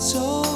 it's all